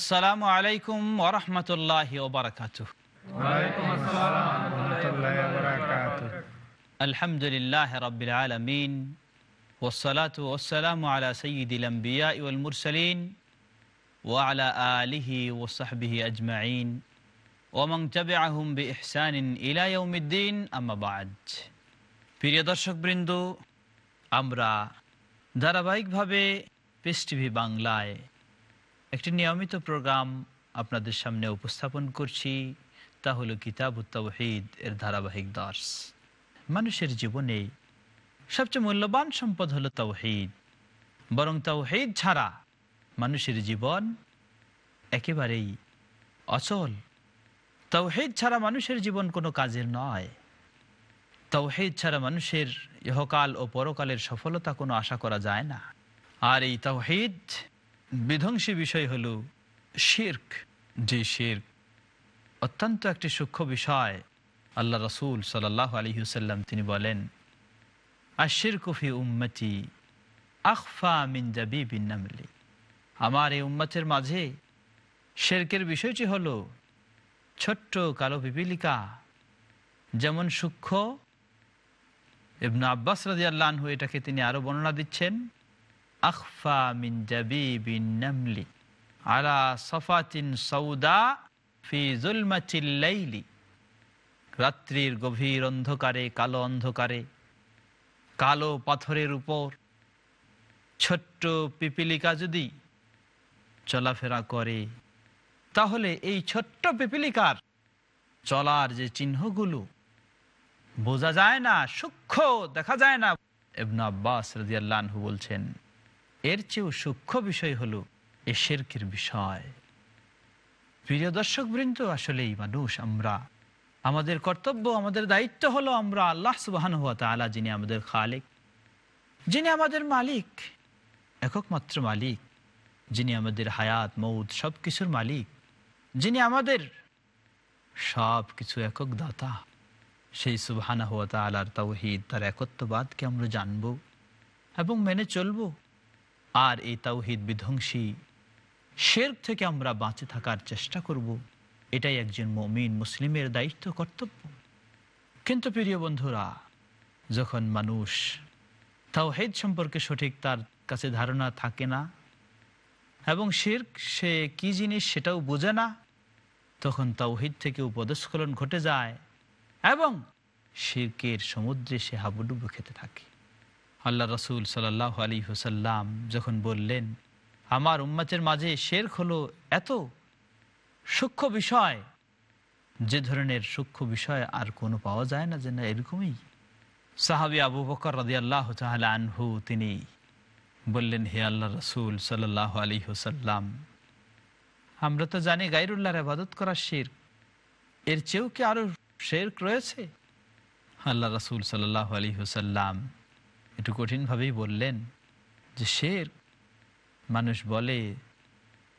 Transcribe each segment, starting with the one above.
আসসালামু আলাইকুম ওরহমতুল্লাহ আলহামদুলিল্লাহ রবিল আলমিন ওসলাত ওসালাম আলা সঈদুল আম্বিয়া ওয়াল মুরসালিন ওয়ালা আলিহি ওসাহবিহি আজমাইন ওমং তবেআহুম বি ইহসানিন ইলা ইয়াউমিদ্দিন, আম্মা বাদ। প্রিয় দর্শকবৃন্দ, আমরা ধারাবাহিকভাবে পিস বাংলায় একটি নিয়মিত প্রোগ্রাম আপনাদের সামনে উপস্থাপন করছি, তা হলো কিতাব উত্তাহিদ এর ধারাবাহিক দর্শ। মানুষের জীবনে সবচেয়ে মূল্যবান সম্পদ হলো তাওহিদ। বরং তাওহিদ ছাড়া মানুষের জীবন একেবারেই অচল। তাওহিদ ছাড়া মানুষের জীবন কোনো কাজের নয়। তাওহিদ ছাড়া মানুষের ইহকাল ও পরকালের সফলতা কোনো আশা করা যায় না। আর এই তাওহিদ বিধ্বংসী বিষয় হল শির্ক। যে শির্ক অত্যন্ত একটি সূক্ষ্ম বিষয়, আল্লাহ রসুল সাল্লাহ হুসাল্লাম তিনি বলেন আশির কফি উম্মতি আখফা মিন জাবি বিনামলি আমার এই উম্মতের মাঝে শেরকের বিষয়টি হল ছোট্ট কালো পিপিলিকা যেমন সূক্ষ্ম। ইবনু আব্বাস রাজি আল্লাহ এটাকে তিনি আরও বর্ণনা দিচ্ছেন রাত্রির গভীর অন্ধকারে, কালো অন্ধকারে, কালো পাথরের উপর, ছোট্ট পিপিলিকা যদি চলাফেরা করে, তাহলে এই ছোট্ট পিপিলিকার চলার যে চিহ্নগুলো বোঝা যায় না, সূক্ষ্ম দেখা যায় না। এবনা আব্বাস রাজিয়াল্লাহু বলছেন এর চেয়েও সূক্ষ্ম বিষয় হলো এ শেরকের বিষয়। প্রিয় দর্শক বৃন্দ আসলেই মানুষ আমরা। আমাদের কর্তব্য, আমাদের দায়িত্ব হলো আমরা আল্লাহ সুবাহান হুয়া তালা যিনি আমাদের খালিক, যিনি আমাদের মালিক এককমাত্র মালিক, যিনি আমাদের হায়াত মৌদ সব কিছুর মালিক, যিনি আমাদের সব কিছু একক দাতা। সেই সুবাহানা হুয়া তালার তাওহিদ তার একত্ববাদকে আমরা জানব এবং মেনে চলবো। আর এই তাওহিদ বিধ্বংসী। শের থেকে আমরা বাঁচে থাকার চেষ্টা করব। এটাই একজন মমিন মুসলিমের দায়িত্ব, কর্তব্য। কিন্তু প্রিয় বন্ধুরা, যখন মানুষ তাওহিদ সম্পর্কে সঠিক তার কাছে ধারণা থাকে না এবং শির্ক সে কি জিনিস সেটাও বোঝে না, তখন তাওহিদ থেকে উপদস্খলন ঘটে যায় এবং শির্কের সমুদ্রে সে হাবুডুবু খেতে থাকে। আল্লাহ রসুল সাল্লাহ আলী হুসাল্লাম যখন বললেন, আমার উম্মাচের মাঝে শের হলো এত সূক্ষ্ম বিষয়, যে ধরনের সূক্ষ্ম বিষয় আর কোনো পাওয়া যায় না যে না এরকমই। সাহাবি আবু বকর রাদি আল্লাহ আনহু, তিনি বললেন, হে আল্লাহ রসুল সাল্লাহ আলী হুসাল্লাম আমরা তো জানি গাইরুল্লাহর আবাদত করা শের এর চেয়েও কি আরও শের রয়েছে? আল্লাহ রসুল সাল্লাহ আলী হুসাল্লাম একটু কঠিনভাবেই বললেন যে, শের। মানুষ বলে,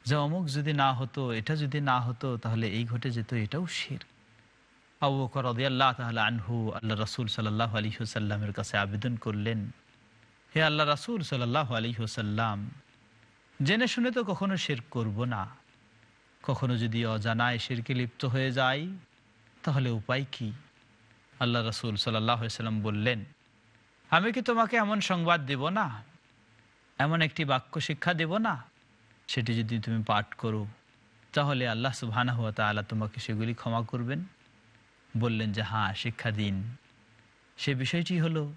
যে অমুক যদি না হতো, এটা যদি না হতো, তাহলে এই ঘটে যেত, এটাও শের। আবু বকর আল্লাহ তাহলে আনহু আল্লাহ রসুল সাল্লাহ আলী হুসাল্লামের কাছে আবেদন করলেন, হে আল্লাহ রাসুল সাল্লাহ আলী হুসাল্লাম জেনে শুনে তো কখনো শের করব না। কখনো যদি অজানায় শেরকে লিপ্ত হয়ে যায় তাহলে উপায় কি? আল্লাহ রসুল সাল্লাহ সাল্লাম বললেন আমি কি তোমাকে এমন সংবাদ দেব না? এমন একটি বাক্য শিক্ষা দেব না? সেটি যদি তুমি পাঠ করো, তাহলে আল্লাহ সুবহানা হুয়া তালা তোমাকে সেগুলি ক্ষমা করবেন। বললেন যে হ্যাঁ শিক্ষা দিন। সে বিষয়টি হলো,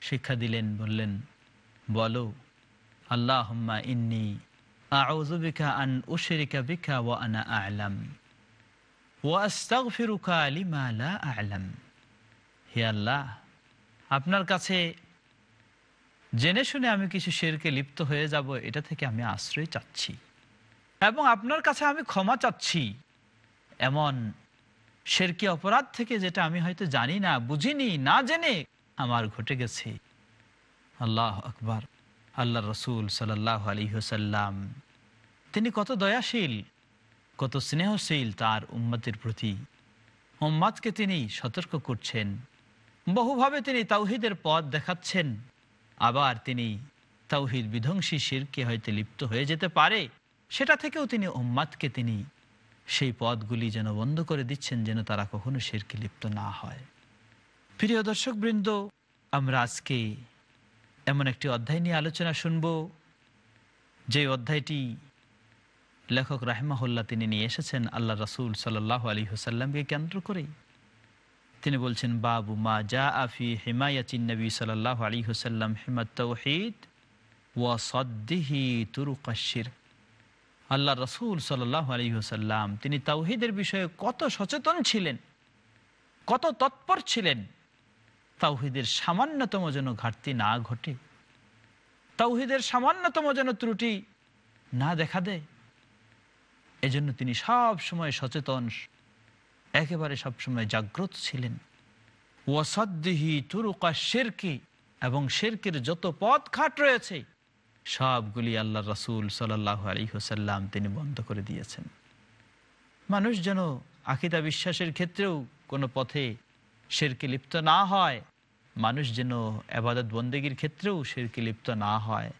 শিক্ষা দিলেন, বললেন, বলো আল্লাহ ইন্নি আউজুবিকা আন উশরিকা বিকা ওয়া আনা আ'লাম ওয়া আস্তাগফিরুকা লিমা লা আ'লাম। হে আল্লাহ আপনার কাছে জেনে শুনে আমি কিছু শেরকে লিপ্ত হয়ে যাব, এটা থেকে আমি আশ্রয় চাচ্ছি। এবং আপনার কাছে আমি ক্ষমা চাচ্ছি। এমন শেরকি অপরাধ থেকে যেটা আমি হয়তো জানি না, বুঝিনি, না জেনে আমার ঘটে গেছে। আল্লাহ আকবার। আল্লাহ রসুল সাল্লাহ আলী তিনি কত দয়াশীল, কত স্নেহশীল তার উম্মতের প্রতি। উম্মাদকে তিনি সতর্ক করছেন। বহুভাবে তিনি তাওহিদের পথ দেখাচ্ছেন। আবার তিনি তাওহিদ বিধ্বংসী শিরকে হয়তো লিপ্ত হয়ে যেতে পারে। সেটা থেকেও তিনি উম্মাদকে তিনি সেই পদগুলি যেন বন্ধ করে দিচ্ছেন যেন তারা কখনো শিরকে লিপ্ত না হয়। প্রিয় দর্শক বৃন্দ আমরা আজকে এমন একটি অধ্যায় নিয়ে আলোচনা শুনব। যে অধ্যায়টি লেখক রাহেমাহুল্লাহ তিনি নিয়ে এসেছেন, আল্লাহ রসুল সাল্লাহ আলী হুসাল্লামকে কেন্দ্র করে তিনি বলছেন, বাবু মা জা আফি হিমায়াচিন নবী সাল্লাহ আলী হুসাল্লাম হিমাত তৌহিদ ওয়া সদ্দিহি তুরুকাশির আল্লাহ রসুল সাল্লাহ আলী হুসাল্লাম তিনি তাওহিদের বিষয়ে কত সচেতন ছিলেন, কত তৎপর ছিলেন তাওহিদের সামান্যতম যেন ঘাটতি না ঘটে তাওহিদের সামান্যতম যেন ত্রুটি না দেখা দেয়, এজন্য তিনি সব সময় সচেতন একেবারে সবসময় জাগ্রত ছিলেন। ওয়াসাদ্দিহি তুরুকা শেরকি, এবং শেরকের যত পথ খাট রয়েছে, সবগুলি আল্লাহ রসুল সাল্লাহ আলী হোসাল্লাম তিনি বন্ধ করে দিয়েছেন। মানুষ যেন আকিদা বিশ্বাসের ক্ষেত্রেও কোনো পথে শেরকে লিপ্ত না হয়, মানুষ যেন আবাদত বন্দেগীর ক্ষেত্রেও শেরকে লিপ্ত না হয়,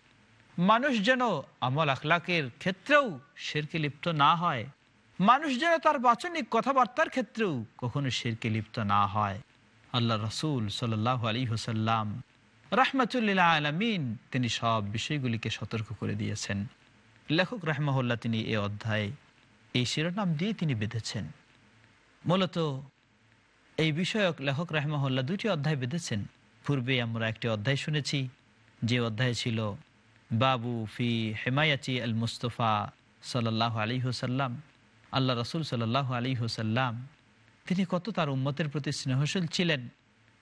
মানুষ যেন আমল আখলাকের ক্ষেত্রেও শেরকে লিপ্ত না হয় মানুষ যেন তার বাচনিক কথাবার্তার ক্ষেত্রেও কখনো শেরকে লিপ্ত না হয়। আল্লাহ রসুল সাল্লাহ আলী হোসাল্লাম রাহমাতুল্লিল্লাহ আলমিন তিনি সব বিষয়গুলিকে সতর্ক করে দিয়েছেন। লেখক রাহমাহুল্লাহ তিনি এ অধ্যায়ে এই শিরোনাম দিয়ে তিনি বেঁধেছেন। মূলত এই বিষয়ক লেখক রাহমাহুল্লাহ দুটি অধ্যায় বেঁধেছেন। পূর্বে আমরা একটি অধ্যায় শুনেছি, যে অধ্যায় ছিল বাবু ফি হেমায়াচি আল মুস্তফা সাল্লাহ আলী হুসাল্লাম আল্লাহ রসুল সাল্লাহ আলী হুসাল্লাম তিনি কত তার উম্মতের প্রতি স্নেহশীল ছিলেন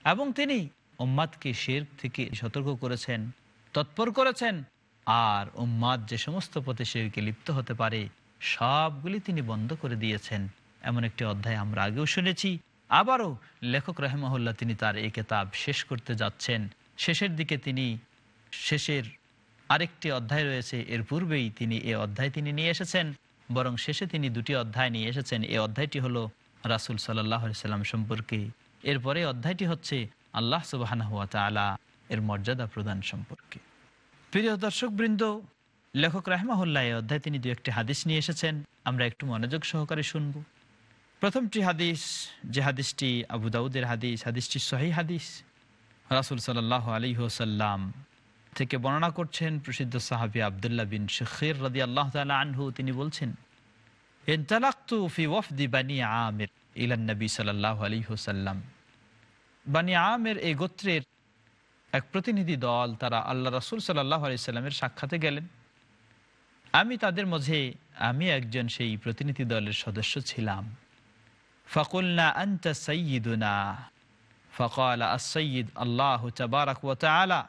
এবং তিনি উম্মাদকে শের থেকে সতর্ক করেছেন, তৎপর করেছেন। আর উম্মাদ যে সমস্ত পথে শেরকে লিপ্ত হতে পারে, সবগুলি তিনি বন্ধ করে দিয়েছেন। এমন একটি অধ্যায় আমরা আগেও শুনেছি। আবারও লেখক রহমহল্লা তিনি তার এই কেতাব শেষ করতে যাচ্ছেন। শেষের দিকে তিনি শেষের আরেকটি অধ্যায় রয়েছে, এর পূর্বেই তিনি এ অধ্যায় তিনি নিয়ে এসেছেন। বরং শেষে তিনি দুটি অধ্যায় নিয়ে এসেছেন। এই অধ্যায়টি হলো রাসুল সাল্লাহ সাল্লাম সম্পর্কে। এরপরে অধ্যায়টি হচ্ছে আল্লাহ সুবাহ এর মর্যাদা প্রদান সম্পর্কে। প্রিয় দর্শক বৃন্দ লেখক রাহমাহুল্লাহ এই অধ্যায় তিনি দু একটি হাদিস নিয়ে এসেছেন। আমরা একটু মনোযোগ সহকারে শুনব। প্রথমটি হাদিস, যে হাদিসটি আবু দাউদের হাদিস, হাদিসটি সহি হাদিস। রাসুল সাল্লাহ আলী হোসাল্লাম থেকে বর্ণনা করছেন প্রসিদ্ধ সাহাবি আবদুল্লাহ বিন শেখের রদি আল্লাহ তালা আনহু। তিনি বলছেন এনতালাক্তু ফি ওয়ফদি বানি আমির ইলান নবী সাল্লাহ আলী হোসাল্লাম বানি আমের এই গোত্রের এক প্রতিনিধি দল, তারা আল্লাহ রসুল সাল্লাহ আলি সাল্লামের সাক্ষাতে গেলেন। আমি তাদের মাঝে আমি একজন সেই প্রতিনিধি দলের সদস্য ছিলাম। ফকুলনা আন্ত সঈদুনা ফকাল আসঈদ আল্লাহ তবারক ও তালা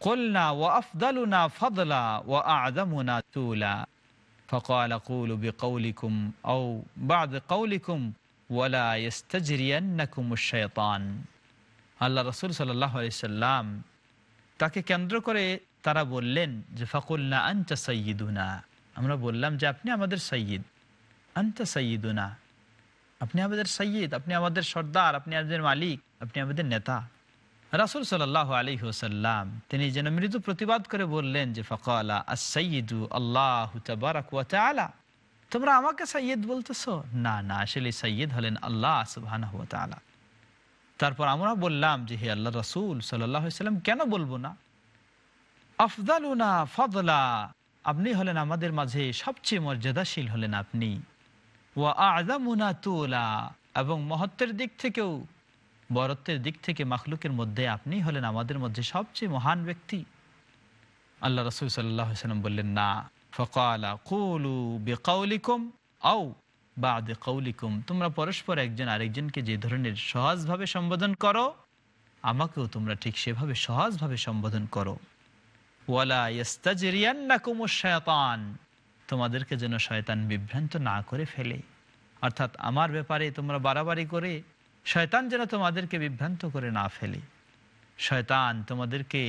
قلنا وأفضلنا فضلا وأعظمنا طولا فقال قولوا بقولكم أو بعد قولكم ওয়ালা ইস্তাজরিয়ান্নাকুম শয়তান আল্লাহ রসুল সাল্লাহ সাল্লাম তাকে কেন্দ্র করে তারা বললেন যে ফাকুল্লা আনটা সঈদুনা আমরা বললাম যে আপনি আমাদের সঈদ আনটা সঈদুনা আপনি আমাদের সঈদ আপনি আমাদের সর্দার আপনি আমাদের মালিক আপনি আমাদের নেতা রাসুল সাল্লাহ আলী হুসাল্লাম তিনি যেন মৃদু প্রতিবাদ করে বললেন যে, ফকালা আসঈদু আল্লাহ আলা তোমরা আমাকে সৈয়দ বলতেছ? না না, আসলে সৈয়দ হলেন আল্লাহ সুবাহ তারপর আমরা বললাম যে, হে আল্লাহ রসুল সাল্লাম কেন বলব না? আফদালুনা ফদলা, আপনি হলেন আমাদের মাঝে সবচেয়ে মর্যাদাশীল হলেন আপনি। ও আজামুনা তুলা, এবং মহত্বের দিক থেকেও বরত্বের দিক থেকে মাখলুকের মধ্যে আপনি হলেন আমাদের মধ্যে সবচেয়ে মহান ব্যক্তি। আল্লাহ রসুল সাল্লাম বললেন, না। ফকালা, কুলু বেকাউলিকুম আও বা আদে কৌলিকুম তোমরা পরস্পর একজন আরেকজনকে যে ধরনের সহজভাবে সম্বোধন করো, আমাকেও তোমরা ঠিক সেভাবে সহজভাবে সম্বোধন করো। ওয়ালা ইয়াস্তাজরিয়ান্নাকুমুশ শায়াতান, তোমাদেরকে যেন শয়তান বিভ্রান্ত না করে ফেলে। অর্থাৎ আমার ব্যাপারে তোমরা বাড়াবাড়ি করে শয়তান যেন তোমাদেরকে বিভ্রান্ত করে না ফেলে। শয়তান তোমাদেরকে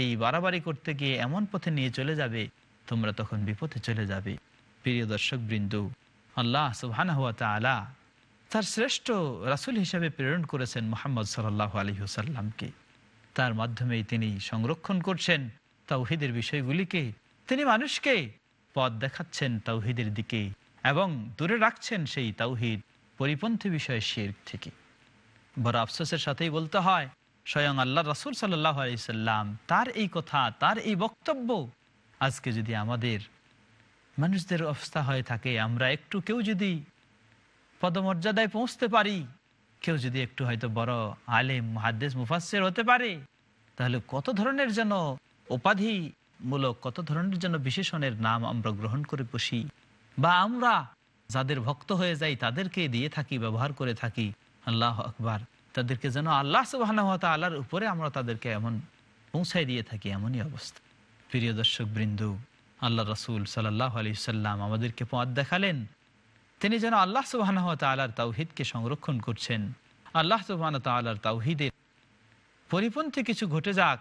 এই বাড়াবাড়ি করতে গিয়ে এমন পথে নিয়ে চলে যাবে, তোমরা তখন বিপথে চলে যাবে। প্রিয় দর্শক বৃন্দু, আল্লাহ তালা তার শ্রেষ্ঠ রাসুল হিসাবে প্রেরণ করেছেন মোহাম্মদ সাল্লাহ আলী হুসাল্লামকে তার মাধ্যমেই তিনি সংরক্ষণ করছেন তাওহিদের বিষয়গুলিকে। তিনি মানুষকে পথ দেখাচ্ছেন তাওহিদের দিকে এবং দূরে রাখছেন সেই তাওহিদ। পরিপন্থী বিষয় শের থেকে বড় আফসোসের সাথেই বলতে হয়, স্বয়ং আল্লাহ রাসুল আলাইসাল্লাম তার এই কথা, তার এই বক্তব্য আজকে যদি আমাদের মানুষদের অবস্থা হয়ে থাকে, আমরা একটু কেউ যদি পদমর্যাদায় পৌঁছতে পারি, কেউ যদি একটু হয়তো বড় আলেম মহাদ্দেশ মুফাসের হতে পারে, তাহলে কত ধরনের যেন উপাধিমূলক, কত ধরনের যেন বিশেষণের নাম আমরা গ্রহণ করে বসি, বা আমরা যাদের ভক্ত হয়ে যাই, তাদেরকে দিয়ে থাকি, ব্যবহার করে থাকি। আল্লাহ আকবার। তাদেরকে যেন আল্লাহ সুবাহ আল্লাহর উপরে আমরা তাদেরকে এমন পৌঁছাই দিয়ে থাকি, এমনই অবস্থা। প্রিয় দর্শক বৃন্দু, আল্লাহ রসুল সাল্লাহ আলি সাল্লাম আমাদেরকে পথ দেখালেন। তিনি যেন আল্লাহ সুবাহ তালার তাওহিদকে সংরক্ষণ করছেন। আল্লাহ সুবাহ তালার তাওহিদের পরিপন্থী কিছু ঘটে যাক।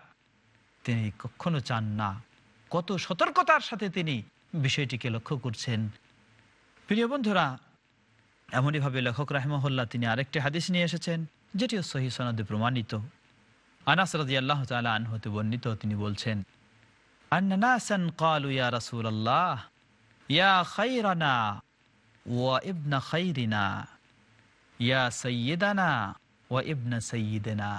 তিনি কখনো চান না। কত সতর্কতার সাথে তিনি বিষয়টিকে লক্ষ্য করছেন। প্রিয় বন্ধুরা, এমনইভাবে লেখক রাহমহল্লা তিনি আরেকটি হাদিস নিয়ে এসেছেন, যেটিও সহি সনদে প্রমাণিত। আনাস রাজি আল্লাহ তালা আনহতে বর্ণিত তিনি বলছেন আন্নাসান কালু ইয়া রাসূল আল্লাহ ইয়া খাইরানা ওয়া ইবনা খাইরিনা, ইয়া সৈয়দানা ওয়া ইবনা সৈয়দেনা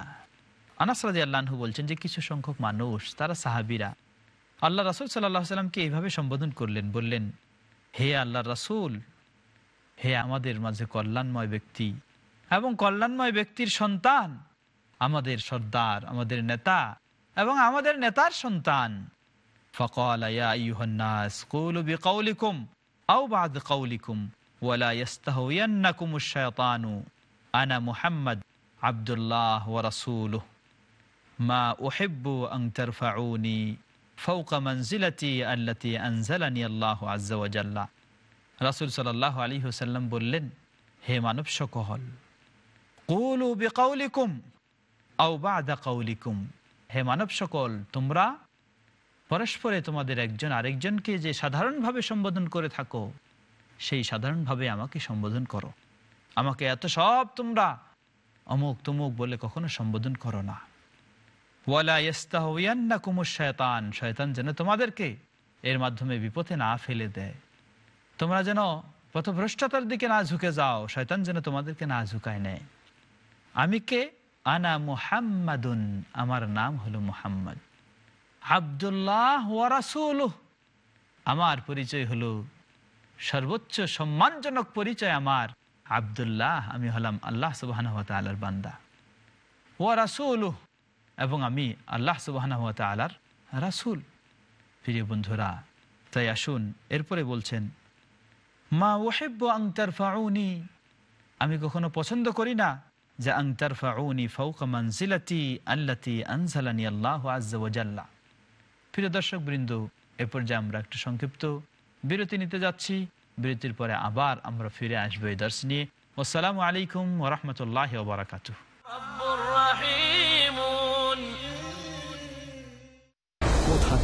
আনাস রাজি আল্লাহু বলছেন যে কিছু সংখ্যক মানুষ, তারা সাহাবিরা, আল্লাহ রাসুল সাল্লাহ সাল্লামকে এইভাবে সম্বোধন করলেন, বললেন হে আল্লাহ রাসুল হে আমাদের মাঝে কল্যাণময় ব্যক্তি এবং কল্যাণময় ব্যক্তির সন্তান আমাদের সর্দার আমাদের নেতা এবং আমাদের নেতার সন্তান فقال يا أيها الناس قولوا بقولكم أو بعد قولكم ولا يستهوينكم الشيطان أنا محمد عبد الله ورسوله ما أحب أن ترفعوني ফৌকা আল্লাতি আল্লাহ আলী বললেন, হে মানব সকহল আউ কাউলিকুম। হে মানব সকল, তোমরা পরস্পরে তোমাদের একজন আরেকজনকে যে সাধারণভাবে সম্বোধন করে থাকো, সেই সাধারণভাবে আমাকে সম্বোধন করো। আমাকে এত সব তোমরা অমুক তমুক বলে কখনো সম্বোধন করো না। ওয়ালা ইস্তাহিয়ান্না কুমুর শয়তান শয়তান যেন তোমাদেরকে এর মাধ্যমে বিপথে না ফেলে দেয়। তোমরা যেন পথভ্রষ্টতার দিকে না ঝুঁকে যাও, শয়তান যেন তোমাদেরকে না ঝুঁকায় নেয়। আমি কে? আনা মুহাম্মাদুন, আমার নাম হলো মুহাম্মদ। আবদুল্লাহ ওয়ারাসুল আমার পরিচয় হলো সর্বোচ্চ সম্মানজনক পরিচয় আমার আবদুল্লাহ, আমি হলাম আল্লাহ সুবাহ আলার বান্দা। ওয়া রাসুল এবং আমি আল্লাহ সুবাহ আলার রাসুল। প্রিয় বন্ধুরা, তাই আসুন, এরপরে বলছেন, মা ওহেব্য আংতার ফাউনি আমি কখনো পছন্দ করি না যে আংতার ফাউনি ফৌকা মানজিলাতি আল্লাতি আনসালানি আল্লাহ আজ্লা প্রিয় দর্শক বৃন্দ, এ পর্যায়ে আমরা একটু সংক্ষিপ্ত বিরতি নিতে যাচ্ছি। বিরতির পরে আবার আমরা ফিরে আসব এই দর্শ নিয়ে। আসসালামু আলাইকুম ওরহমতুল্লাহ বারাকাতু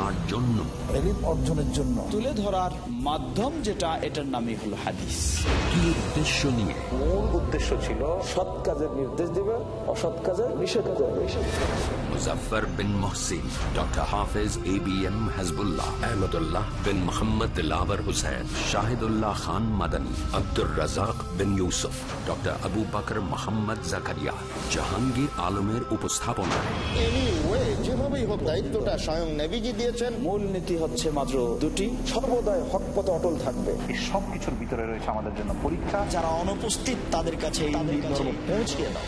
কার জন্য। অর্জনের জন্য। তুলে ধরার মাধ্যম যেটা এটার নামই হলো হাদিস। কি উদ্দেশ্য নিয়ে? মূল উদ্দেশ্য ছিল সৎ কাজের নির্দেশ দিবে অসৎ কাজের নিষেধ করবে। Muzaffar bin Mohsin doctor Hafez A B M Hasbullah Ahmadullah bin Mohammad Hussain Shahidullah Khan Madani Abdur Razzak bin Yusuf doctor Abu Bakar Mohammad Zakaria Jahangir আলমের উপস্থাপনায়। এনিওয়ে যেভাবেই হোক দায়িত্বটা স্বয়ং নেভিজি দিয়েছেন। মূল নীতি হচ্ছে মাত্র দুটি। সর্বদাই হক পথে অটল থাকবে। এই সব কিছুর ভিতরে রয়েছে আমাদের জন্য পরীক্ষা। যারা অনুপস্থিত তাদের কাছে পৌঁছিয়ে দাও।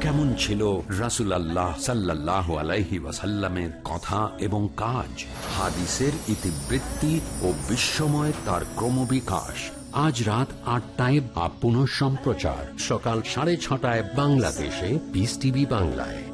কেমন ছিল রাসুল আল্লাহ সাল্লাহ আলাইহি ওয়াসাল্লামের কথা এবং কাজ? হাদিসের ইতিবৃত্তি ও বিস্ময় তার ক্রমবিকাশ। আজ রাত আটটায় বা পুনঃ সম্প্রচার সকাল সাড়ে ছটায় বাংলাদেশে। পিস টিভি বাংলায়।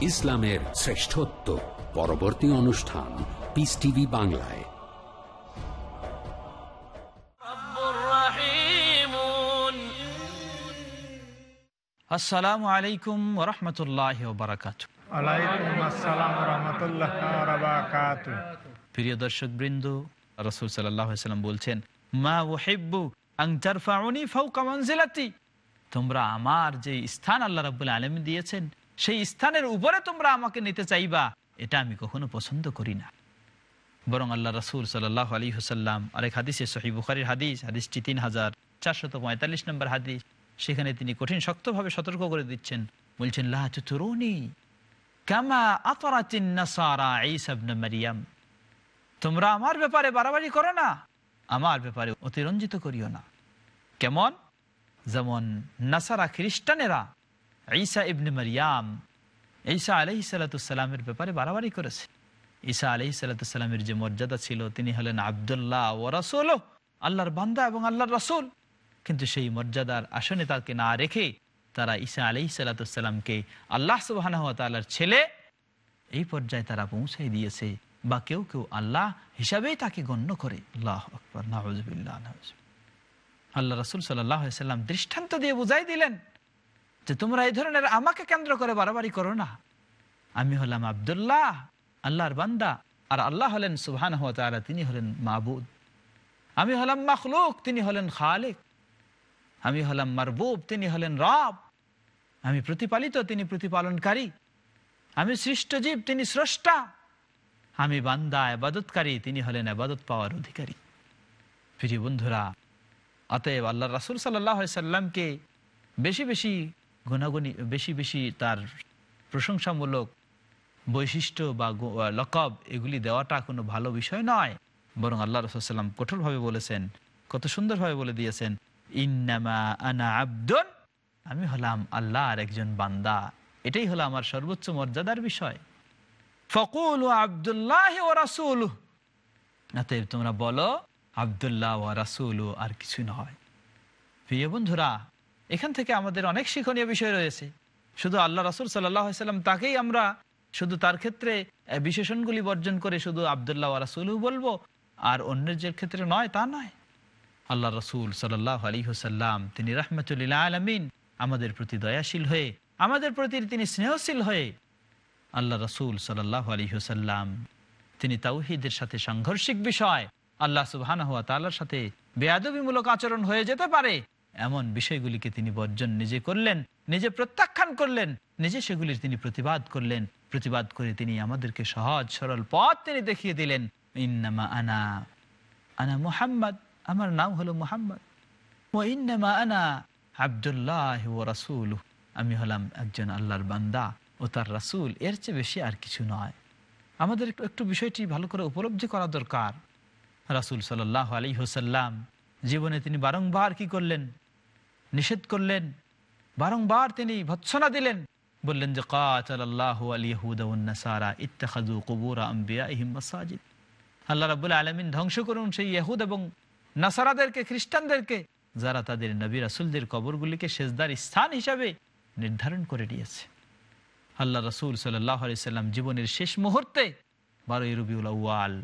ইসলামের শ্রেষ্ঠত্ব। পরবর্তী অনুষ্ঠান পিস টিভি বাংলায়। আসসালামু আলাইকুম ওরহমতুল্লাহ বারাকাত প্রিয় দর্শক বৃন্দ রসুল সাল্লাম বলছেন মা ওহেব্বু আংটারফাউনি ফাউকা মঞ্জিলাতি তোমরা আমার যে স্থান আল্লাহ রাবুল আলম দিয়েছেন সেই স্থানের উপরে তোমরা আমাকে নিতে চাইবা, এটা আমি কখনো পছন্দ করি না। বরং আল্লাহ রসুল সাল্লাহ আলী হুসাল্লাম আরেক হাদিসে সহি বুখারির হাদিস, হাদিসটি তিন হাজার চারশত পঁয়তাল্লিশ নম্বর হাদিস, সেখানে তিনি কঠিন শক্তভাবে সতর্ক করে দিচ্ছেন, বলছেন লাহ তরুণী কামা আতরাতিন নাসারা ঈসাবনে মারিয়াম। তোমরা আমার ব্যাপারে বাড়াবাড়ি করো না, আমার ব্যাপারে অতিরঞ্জিত করিও না। কেমন? যেমন নাসারা খ্রিস্টানেরা ঈসা ইবনে মারিয়াম, ঈসা আলহি সাল্লাতুসাল্লামের ব্যাপারে বাড়াবাড়ি করেছে। ঈসা আলহি সাল্লাতুসাল্লামের যে মর্যাদা ছিল, তিনি হলেন আবদুল্লাহ ও রাসুল আল্লাহর বান্দা এবং আল্লাহর রাসুল। কিন্তু সেই মর্যাদার আসনে তাকে না রেখে তারা ঈসা আলহি সাল্লাতুসাল্লামকে আল্লাহ সুবাহর ছেলে এই পর্যায়ে তারা পৌঁছাই দিয়েছে বা কেউ কেউ আল্লাহ হিসাবেই তাকে গণ্য করে। আল্লাহ আল্লাহ রসুল সাল্লাম দৃষ্টান্ত দিয়ে বুঝাই দিলেন যে তোমরা এই ধরনের আমাকে কেন্দ্র করে বাড়াবাড়ি করো না। আমি হলাম আবদুল্লাহ, আল্লাহর বান্দা, আর আল্লাহ হলেন সুবহান তিনি হলেন মাবুদ। আমি হলাম মখলুক, তিনি হলেন খালেক। আমি হলাম মারবুব, তিনি হলেন রব। আমি প্রতিপালিত, তিনি প্রতিপালনকারী। আমি সৃষ্টজীব তিনি স্রষ্টা। আমি বান্দা আবাদতকারী তিনি হলেন আবাদত পাওয়ার অধিকারী। প্রিয় বন্ধুরা, অতএব আল্লাহ রাসুল সাল্লাহ সাল্লামকে বেশি বেশি গুণাগুণি বেশি বেশি তার প্রশংসামূলক বৈশিষ্ট্য বা লকব এগুলি দেওয়াটা কোনো ভালো বিষয় নয়। বরং আল্লাহ রসুলাম কঠোরভাবে বলেছেন, কত সুন্দরভাবে বলে দিয়েছেন, ইন্নামা আনা আব্দুন, আমি হলাম আল্লাহর একজন বান্দা। এটাই হলো আমার সর্বোচ্চ মর্যাদার বিষয়। ফকুল ও আবদুল্লাহ ও রাসুল তোমরা বলো, আবদুল্লাহ ও রাসুল, আর কিছু নয়। প্রিয় বন্ধুরা এখান থেকে আমাদের অনেক শিক্ষণীয় বিষয় রয়েছে। শুধু আল্লাহ রাসুল সাল্লাম তাকেই আমরা শুধু তার ক্ষেত্রে বিশেষণগুলি বর্জন করে শুধু আবদুল্লাহ রাসুল বলব, আর অন্যের যে ক্ষেত্রে নয় তা নয়। আল্লাহ রসুল সাল্লাহ আলী হুসাল্লাম তিনি রহমতুল্লাহ আলমিন আমাদের প্রতি দয়াশীল হয়ে, আমাদের প্রতি তিনি স্নেহশীল হয়ে আল্লাহ রসুল সাল্লাহ আলী হুসাল্লাম তিনি তাওহিদের সাথে সাংঘর্ষিক বিষয়, আল্লাহ তাল্লার সাথে বেয়াদবিমূলক আচরণ হয়ে যেতে পারে। এমন বিষয়গুলিকে তিনি বর্জন নিজে করলেন, নিজে প্রত্যাখ্যান করলেন, নিজে সেগুলির তিনি প্রতিবাদ করলেন। প্রতিবাদ করে তিনি আমাদেরকে সহজ, সরল পথ তিনি দেখিয়ে দিলেন। ইন্নামা আনা আনা মুহাম্মদ, আমার নাম হলো মুহাম্মদ। ও ইন্নামা আনা আবদুল্লাহ ও রাসুল আমি হলাম একজন আল্লাহর বান্দা ও তার রাসুল, এর চেয়ে বেশি আর কিছু নয়। আমাদের একটু বিষয়টি ভালো করে উপলব্ধি করা দরকার। রাসুল সাল্লাহ আলী হোসাল্লাম জীবনে তিনি বারংবার কি করলেন? নিষেধ করলেন। বারংবার তিনি ভৎসনা দিলেন। বললেন যে মাসাজিদ। আল্লাহ রাবুল আলমিন ধ্বংস করুন সেই ইহুদ এবং নাসারাদেরকে, খ্রিস্টানদেরকে, যারা তাদের নবী রাসুলদের কবরগুলিকে সেজদার স্থান হিসাবে নির্ধারণ করে নিয়েছে আল্লাহ রসুল সাল্লাম জীবনের শেষ মুহূর্তে বারোই রবিউল আউয়াল,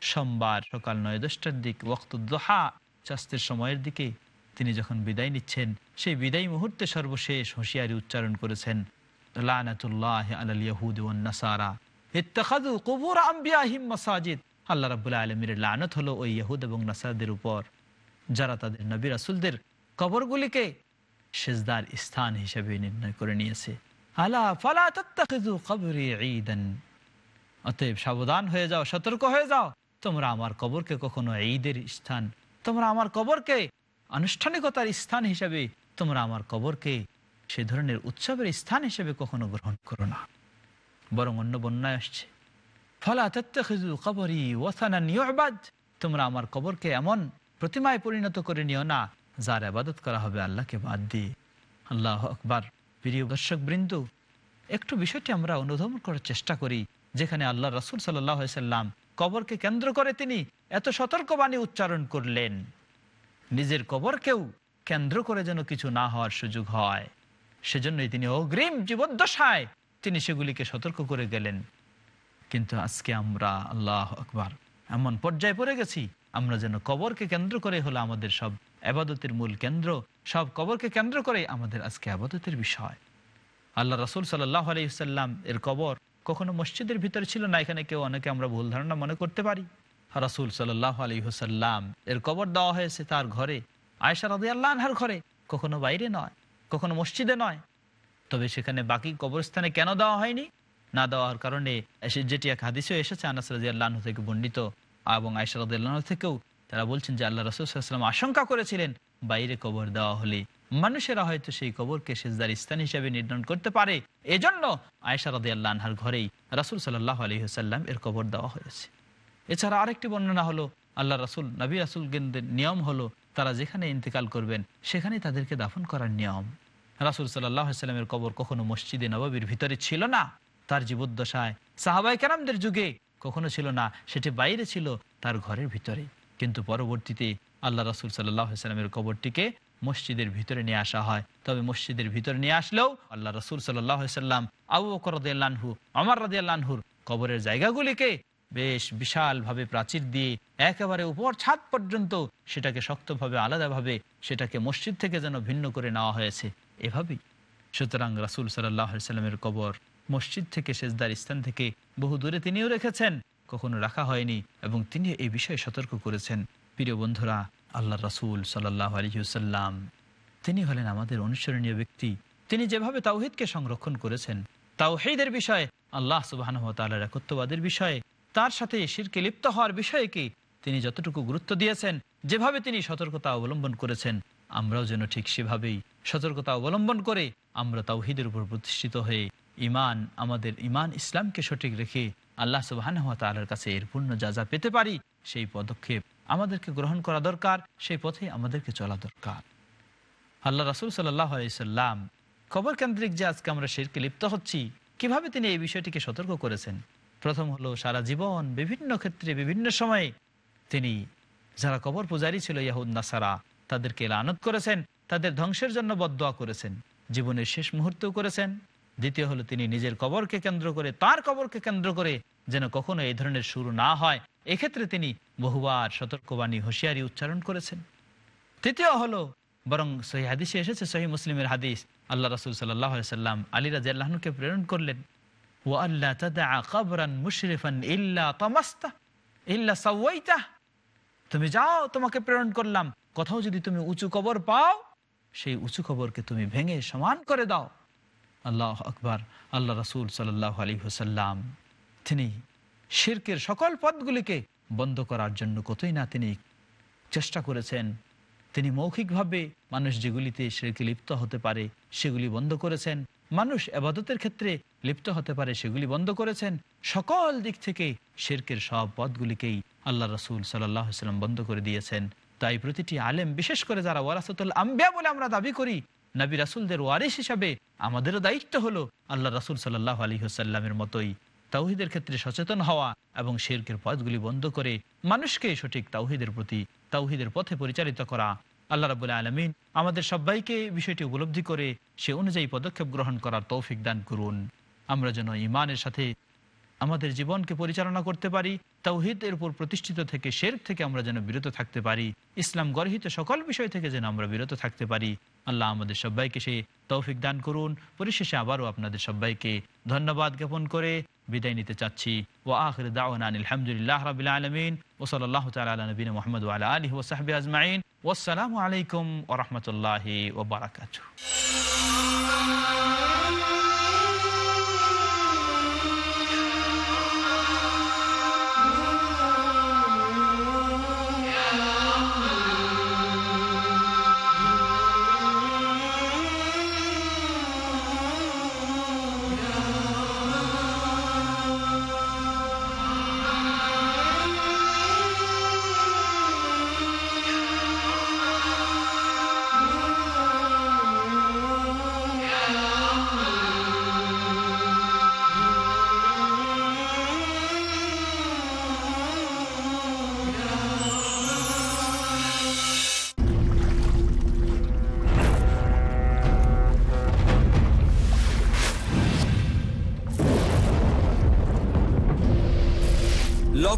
সোমবার সকাল নয় দশটার দিক ওক্তদোহা চাস্তের সময়ের দিকে তিনি যখন বিদায় নিচ্ছেন, সেই বিদায় মুহূর্তে সর্বশেষ হুঁশিয়ারি উচ্চারণ করেছেন আল্লাহ লানত হলো ওই ইহুদ এবং নাসারাদের উপর, যারা তাদের নবী কবরগুলিকে সেজদার স্থান হিসেবে নির্ণয় করে নিয়েছে। আলা, ফালা অতএব সাবধান হয়ে যাও, সতর্ক হয়ে যাও। তোমরা আমার কবরকে কখনো ঈদের স্থান, তোমরা আমার কবরকে আনুষ্ঠানিকতার স্থান হিসেবে তোমরা আমার কবরকে সে ধরনের উৎসবের স্থান হিসেবে কখনো গ্রহণ করো না। বরং অন্য বন্যায় আসছে। তোমরা আমার কবরকে এমন প্রতিমায় পরিণত করে নিও না, যার আবাদত করা হবে আল্লাহকে বাদ দিয়ে। আল্লাহ প্রিয় দর্শক বৃন্দ একটু বিষয়টি আমরা অনুধাবন করার চেষ্টা করি, যেখানে আল্লাহ রসুল সাল্লাম কবরকে কেন্দ্র করে তিনি এত সতর্কবাণী উচ্চারণ করলেন। নিজের কবরকেও কেন্দ্র করে যেন কিছু না হওয়ার সুযোগ হয়। সেজন্যই তিনি অগ্রিম জীবদ্দশায় তিনি সেগুলিকে সতর্ক করে গেলেন। কিন্তু আজকে আমরা, আল্লাহ আকবার, এমন পর্যায়ে পড়ে গেছি, আমরা যেন কবরকে কেন্দ্র করে হলো আমাদের সব আবাদতের মূল কেন্দ্র, সব কবরকে কেন্দ্র করে আমাদের আজকে আবাদতের বিষয়। আল্লাহ রসুল সাল্লাহ আলাইসাল্লাম এর কবর কখনো মসজিদের ভিতরে ছিল না, এখানে কেউ অনেকে আমরা ভুল ধারণা মনে করতে পারি। রাসুল সাল্লাহ আলী হুসাল্লাম এর কবর দেওয়া হয়েছে তার ঘরে। আয়সা রাজি আল্লাহর ঘরে, কখনো বাইরে নয়, কখনো মসজিদে নয়। তবে সেখানে বাকি কবরস্থানে কেন দেওয়া হয়নি? না দেওয়ার কারণে যেটি এক হাদিসেও এসেছে, আনাস রাজি আল্লাহ থেকে বর্ণিত। এবং আয়সা রাজি আল্লাহ থেকেও তারা বলছেন যে, আল্লাহ রসুলাম আশঙ্কা করেছিলেন, বাইরে কবর দেওয়া হলে মানুষেরা হয়তো সেই কবরকে সেজদার স্থান হিসেবে নির্ধারণ করতে পারে। এজন্য আয়সা রাদি আল্লাহর ঘরেই রাসুল সাল্লাহ আলহিহাল্লাম এর কবর দেওয়া হয়েছে। এছাড়া আরেকটি বর্ণনা হলো আল্লাহ রাসুল, নবী রাসুল গেন্দের নিয়ম হলো, তারা যেখানে ইন্তেকাল করবেন, সেখানেই তাদেরকে দাফন করার নিয়ম। রাসুল সাল্লাহ সাল্লামের কবর কখনো মসজিদে নবাবির ভিতরে ছিল না। তার জীবদ্দশায় সাহাবাই কেরামদের যুগে কখনো ছিল না, সেটি বাইরে ছিল তার ঘরের ভিতরে। কিন্তু পরবর্তীতে আল্লাহ রাসুল সাল্লাহ সাল্লামের কবরটিকে মসজিদের ভিতরে নিয়ে আসা হয়। তবে মসজিদের ভিতরে নিয়ে আসলেও আল্লাহ রসুল সাল্লাহ সাল্লাম আবু বকর রদিয়াল্লাহু আমার রদিয়াল্লাহুর কবরের জায়গাগুলিকে বেশ বিশালভাবে প্রাচীর দিয়ে একেবারে উপর ছাদ পর্যন্ত সেটাকে শক্তভাবে, আলাদাভাবে সেটাকে মসজিদ থেকে যেন ভিন্ন করে নেওয়া হয়েছে। এভাবেই। সুতরাং রাসুল সাল্লাহ সাল্লামের কবর মসজিদ থেকে সেজদার স্থান থেকে বহু দূরে তিনিও রেখেছেন। কখনো রাখা হয়নি এবং তিনি এই বিষয়ে সতর্ক করেছেন। প্রিয় বন্ধুরা আল্লাহ রাসুল সাল্লাহ আলহিউসাল্লাম তিনি হলেন আমাদের অনুসরণীয় ব্যক্তি। তিনি যেভাবে তাওহিদকে সংরক্ষণ করেছেন, তাওহিদের বিষয়ে, আল্লাহ সুবাহ তাল্লাহ একত্ববাদের বিষয়ে তার সাথে শিরকে লিপ্ত হওয়ার বিষয়কে তিনি যতটুকু গুরুত্ব দিয়েছেন, যেভাবে তিনি সতর্কতা অবলম্বন করেছেন, আমরাও যেন ঠিক সেভাবেই সতর্কতা অবলম্বন করে আমরা তাওহিদের উপর প্রতিষ্ঠিত হয়ে ইমান আমাদের ইমান ইসলামকে সঠিক রেখে আল্লাহ সুবাহ তালার কাছে এর পূর্ণ যা যা পেতে পারি, সেই পদক্ষেপ আমাদেরকে গ্রহণ করা দরকার, সেই পথে আমাদেরকে চলা দরকার। আল্লাহ রাসুল আলাইসাল্লাম খবর কেন্দ্রিক যে আজকে আমরা শিরকে লিপ্ত হচ্ছি, কীভাবে তিনি এই বিষয়টিকে সতর্ক করেছেন? প্রথম হলো সারা জীবন বিভিন্ন ক্ষেত্রে, বিভিন্ন সময়ে তিনি যারা কবর পূজারী ছিল, ইয়াহুদ, নাসারা, তাদেরকে লানত করেছেন, তাদের ধ্বংসের জন্য বদোয়া করেছেন, জীবনের শেষ মুহূর্তেও করেছেন। দ্বিতীয় হলো তিনি নিজের কবরকে কেন্দ্র করে, তার কবরকে কেন্দ্র করে যেন কখনো এই ধরনের শুরু না হয়, এক্ষেত্রে তিনি বহুবার সতর্কবাণী, হুঁশিয়ারি উচ্চারণ করেছেন। তৃতীয় হলো, বরং সহি হাদিসে এসেছে, সহি মুসলিমের হাদিস, আল্লাহ রসুল সাল্লাহ সাল্লাম আলী রাজি আল্লাহনুকে প্রেরণ করলেন। ও আল্লাহ কবরান মুশরিফান ইল্লা তুমি যাও, তোমাকে প্রেরণ করলাম। কোথাও যদি তুমি উঁচু কবর পাও, সেই উঁচু কবরকে তুমি ভেঙে সমান করে দাও। আল্লাহ আকবার। আল্লাহ রসুল সাল্লাহ আলী হুসাল্লাম তিনি শির্কের সকল পদগুলিকে বন্ধ করার জন্য কতই না তিনি চেষ্টা করেছেন। তিনি মৌখিকভাবে মানুষ যেগুলিতে সেগুলি লিপ্ত হতে পারে, সেগুলি বন্ধ করেছেন। মানুষ আবাদতের ক্ষেত্রে লিপ্ত হতে পারে, সেগুলি বন্ধ করেছেন। সকল দিক থেকে শেরকের সব পদগুলিকেই আল্লাহ রসুল সাল্লাম বন্ধ করে দিয়েছেন। তাই প্রতিটি আলেম, বিশেষ করে যারা ওয়ারাসতুল আম্বিয়া বলে আমরা দাবি করি, নবী রাসুলদের ওয়ারিস হিসাবে আমাদেরও দায়িত্ব হলো আল্লাহ রাসুল সাল্লাহ আলী হুসাল্লামের মতোই তাওহিদের ক্ষেত্রে সচেতন হওয়া এবং শেরকের পথগুলি বন্ধ করে মানুষকে সঠিক তাওহিদের প্রতি, তাওহিদের পথে পরিচালিত করা। আল্লাহ রাবুল্লাহ আলমিন আমাদের সবাইকে বিষয়টি উপলব্ধি করে সে অনুযায়ী পদক্ষেপ গ্রহণ করার তৌফিক দান করুন। আমরা যেন ইমানের সাথে আমাদের জীবনকে পরিচালনা করতে পারি, তাওহিদের উপর প্রতিষ্ঠিত থেকে শের থেকে আমরা যেন বিরত থাকতে পারি, ইসলাম গর্হিত সকল বিষয় থেকে যেন আমরা বিরত থাকতে পারি। আল্লাহ আমাদের সবাইকে সে তৌফিক দান করুন। পরিশেষে আবারও আপনাদের সবাইকে ধন্যবাদ জ্ঞাপন করে বিদায় নিতে চাচ্ছি ও আখির দাওয়ান আলহামদুলিল্লাহ রাবিল আলমিন ওসলাল্লাহ তালা নবীন মোহাম্মদ আলা আলী ওসাহাবি আজমাইন ওসালামু আলাইকুম ওরহমতুল্লাহ ওবরাকাত